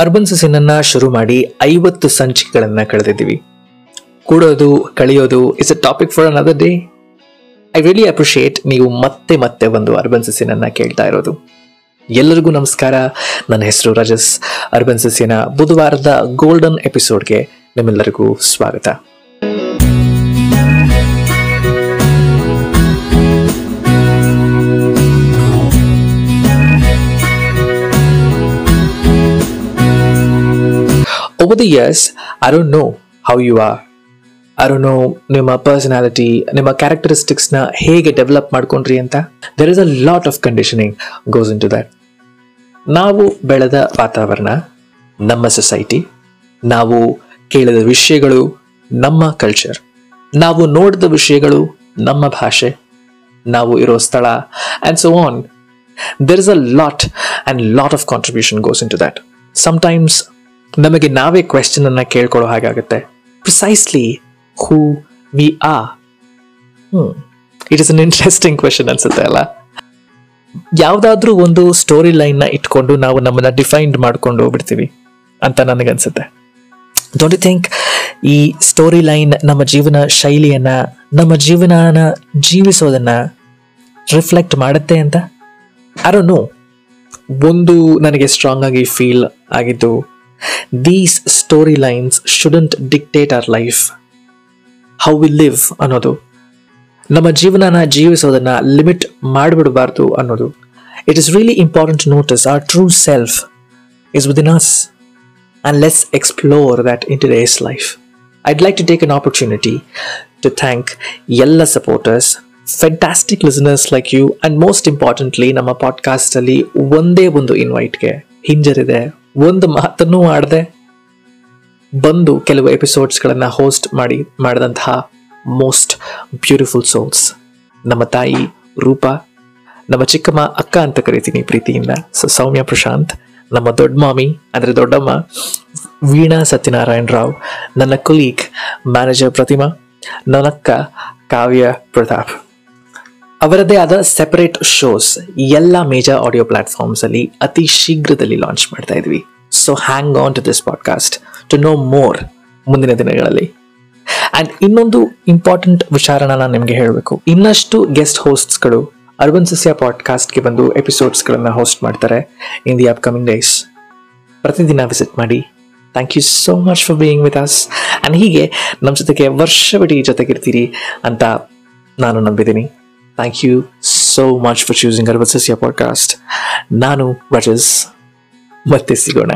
Urban ಸಸಿನನ್ನ ಶುರು ಮಾಡಿ ಐವತ್ತು ಸಂಚಿಕೆಗಳನ್ನ ಕಳೆದಿದ್ದೀವಿ. ಕೂಡೋದು, ಕಳೆಯೋದು it's a topic for another day I really appreciate ನೀವು ಮತ್ತೆ ಮತ್ತೆ ಒಂದು ಅರ್ಬನ್ ಸಸಿನನ್ನ ಕೇಳ್ತಾ ಇರೋದು. ಎಲ್ಲರಿಗೂ ನಮಸ್ಕಾರ. ನನ್ನ ಹೆಸರು ರಜಸ್. ಅರ್ಬನ್ ಸಸಿನ ಬುಧವಾರದ ಗೋಲ್ಡನ್ ಎಪಿಸೋಡ್ಗೆ ನಿಮ್ಮೆಲ್ಲರಿಗೂ ಸ್ವಾಗತ. Over the years, I don't know how you are. Don't know ನಿಮ್ಮ ಪರ್ಸನಾಲಿಟಿ ನಿಮ್ಮ ಕ್ಯಾರೆಕ್ಟರಿಸ್ಟಿಕ್ಸ್ನ ಹೇಗೆ ಡೆವಲಪ್ ಮಾಡ್ಕೊಂಡ್ರಿ ಅಂತ. There is a lot of conditioning goes into that ನಾವು ಬೆಳೆದ ವಾತಾವರಣ ನಮ್ಮ ಸೊಸೈಟಿ ನಾವು ಕೇಳಿದ ವಿಷಯಗಳು ನಮ್ಮ ಕಲ್ಚರ್ ನಾವು ನೋಡಿದ ವಿಷಯಗಳು ನಮ್ಮ ಭಾಷೆ ನಾವು ಇರೋ ಸ್ಥಳ and so on there is a lot and lot of contribution goes into that sometimes ನಮಗೆ ನಾವೇ ಕ್ವೆಶನ್ ಅನ್ನ ಕೇಳ್ಕೊಳ್ಳೋ ಹಾಗಾಗುತ್ತೆ precisely who we are it is an interesting question ಅನ್ಸುತ್ತೆ ಅಲ್ಲ? ಯಾವುದಾದ್ರೂ ಒಂದು ಸ್ಟೋರಿ ಲೈನ್ನ ಇಟ್ಕೊಂಡು ನಾವು ನಮ್ಮನ್ನ ಡಿಫೈನ್ಡ್ ಮಾಡ್ಕೊಂಡು ಹೋಗ್ಬಿಡ್ತೀವಿ ಅಂತ ನನಗನ್ಸುತ್ತೆ. ಡೋಂಟ್ ಯು ಥಿಂಕ್ ಈ ಸ್ಟೋರಿ ಲೈನ್ ನಮ್ಮ ಜೀವನ ಶೈಲಿಯನ್ನ, ನಮ್ಮ ಜೀವನನ ಜೀವಿಸೋದನ್ನ ರಿಫ್ಲೆಕ್ಟ್ ಮಾಡುತ್ತೆ ಅಂತ? ಐ ಡೋಂಟ್ ನೋ ಒಂದು ನನಗೆ ಸ್ಟ್ರಾಂಗ್ ಆಗಿ ಫೀಲ್ ಆಗಿದ್ದು these storylines shouldn't dictate our life. Life how we live ಅನ್ನೋದು ನಮ್ಮ ಜೀವನನ ಜೀವಿಸೋದನ್ನ ಲಿಮಿಟ್ ಮಾಡಿಬಿಡಬಾರ್ದು ಅನ್ನೋದು it is really important notice our true self is within us and let's explore that in today's life. I'd like to take an opportunity to thank ಎಲ್ಲ supporters, fantastic listeners like you, and most importantly, ನಮ್ಮ podcast ಅಲ್ಲಿ ಒಂದೇ ಒಂದು ಇನ್ವೈಟ್ಗೆ ಹಿಂಜರಿದೆ ಒಂದು ಮಾತನ್ನು ಆಡದೆ ಬಂದು ಕೆಲವು ಎಪಿಸೋಡ್ಸ್ಗಳನ್ನು host ಮಾಡಿ, ಮಾಡಿದಂತಹ ಮೋಸ್ಟ್ ಬ್ಯೂಟಿಫುಲ್ ಸೋಲ್ಸ್ ನಮ್ಮ ತಾಯಿ ರೂಪ, ನಮ್ಮ ಚಿಕ್ಕಮ್ಮ ಅಕ್ಕ ಅಂತ ಕರಿತೀನಿ ಪ್ರೀತಿಯಿಂದ. ಸೊ, ಸೌಮ್ಯ ಪ್ರಶಾಂತ್, ನಮ್ಮ ದೊಡ್ಡ ಮಾಮಿ, ಅಂದರೆ ದೊಡ್ಡಮ್ಮ, ವೀಣಾ ಸತ್ಯನಾರಾಯಣ ರಾವ್, ನನ್ನ ಕೊಲೀಗ್ ಮ್ಯಾನೇಜರ್ ಪ್ರತಿಮಾ ನನ್ನಕ್ಕ ಕಾವ್ಯ ಪ್ರತಾಪ್. ಅವರದ್ದೇ ಆದ ಸೆಪರೇಟ್ ಶೋಸ್ ಎಲ್ಲ ಮೇಜರ್ ಆಡಿಯೋ ಪ್ಲಾಟ್ಫಾರ್ಮ್ಸ್ ಅಲ್ಲಿ ಅತಿ ಶೀಘ್ರದಲ್ಲಿ ಲಾಂಚ್ ಮಾಡ್ತಾ ಇದ್ವಿ. So hang on to this podcast to know more ಮುಂದಿನ ದಿನಗಳಲ್ಲಿ. ಅಂಡ್ ಇನ್ನೊಂದು ಇಂಪಾರ್ಟೆಂಟ್ ವಿಚಾರನ ನಾನು ನಿಮಗೆ ಹೇಳಬೇಕು. ಇನ್ನಷ್ಟು ಗೆಸ್ಟ್ ಹೋಸ್ಟ್ಸ್ಗಳು ಅರ್ಬನ್ ಸಸ್ಯ ಪಾಡ್ಕಾಸ್ಟ್ಗೆ ಬಂದು ಎಪಿಸೋಡ್ಸ್ಗಳನ್ನು ಹೋಸ್ಟ್ ಮಾಡ್ತಾರೆ ಇನ್ ದಿ ಅಪ್ಕಮಿಂಗ್ ಡೇಸ್ ಪ್ರತಿದಿನ ವಿಸಿಟ್ ಮಾಡಿ. Thank you so much for being with us and ಹೀಗೆ ನಮ್ಮ ಜೊತೆಗೆ ವರ್ಷವಿಡೀ ಜೊತೆಗಿರ್ತೀರಿ ಅಂತ ನಾನು ನಂಬಿದ್ದೀನಿ. Thank you so much for choosing urban Sasya podcast ನಾನು ರಜಸ್ ಮತ್ತೆ ಸಿಗೋಣ